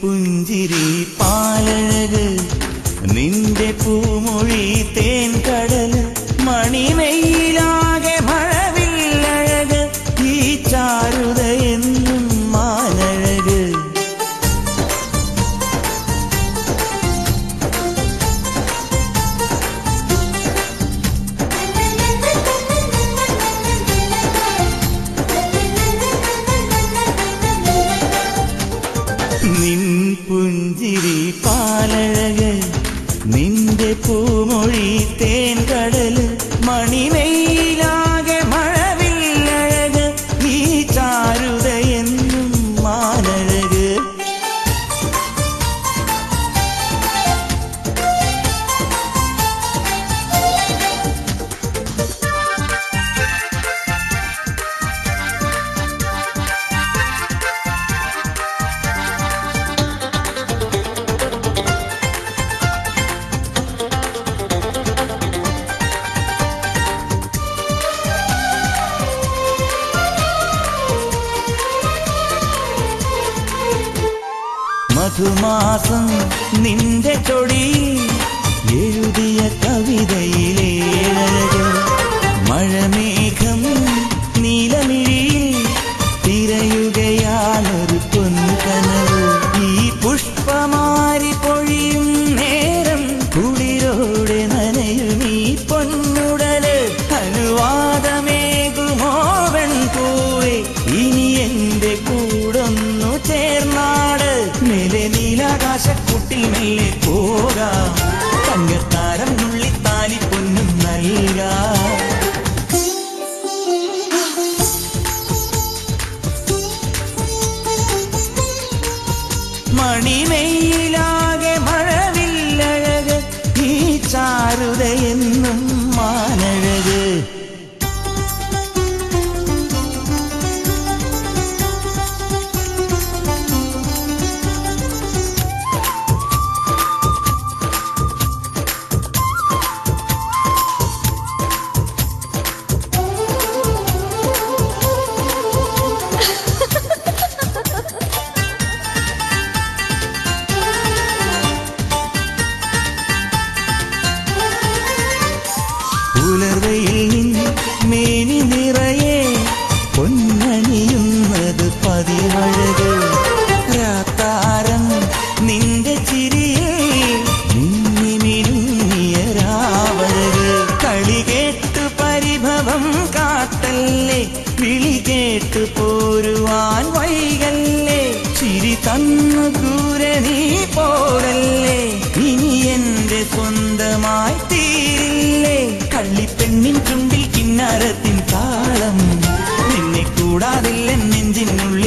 പുഞ്ചിരി പാ പുഞ്ചിരി പാലഴക് നിന്റെ പൂമൊഴി തേൻ കടല് മണിമയിലാകെ മധുമാസം നിന്റെ ചൊടിയിൽ പോകാം തങ്കത്താരം നുള്ളിത്താലി പൊന്നും നൽകാം. മണിമയിലാകെ മഴവില്ലഴക് ഈ ചാരുതയെന്നും മാനഴക്. പുലർവയിൽ നിന്ന് മേനി നിറയെ പൊന്നണിയുന്നത് പതിവഴക്. രാത്താരം നിന്റെ ചിരിയെ നിന്നിമിരുങ്ങിയ രാവഴക്. കളി കേട്ട് പരിഭവം കാട്ടല്ലേ വിളി കേട്ട് പോരുവാൻ വൈകല്ലേ. ചിരി തന്നു ദൂരെ നീ എന്റെ സ്വന്തമായി തീരില്ലേ? കള്ളിപ്പെണ്ണിൻ ചുണ്ടിൽ കിന്നാരത്തിൻ താളം. നിന്നെ കൂടാതില്ല നെഞ്ചിനുള്ളിൽ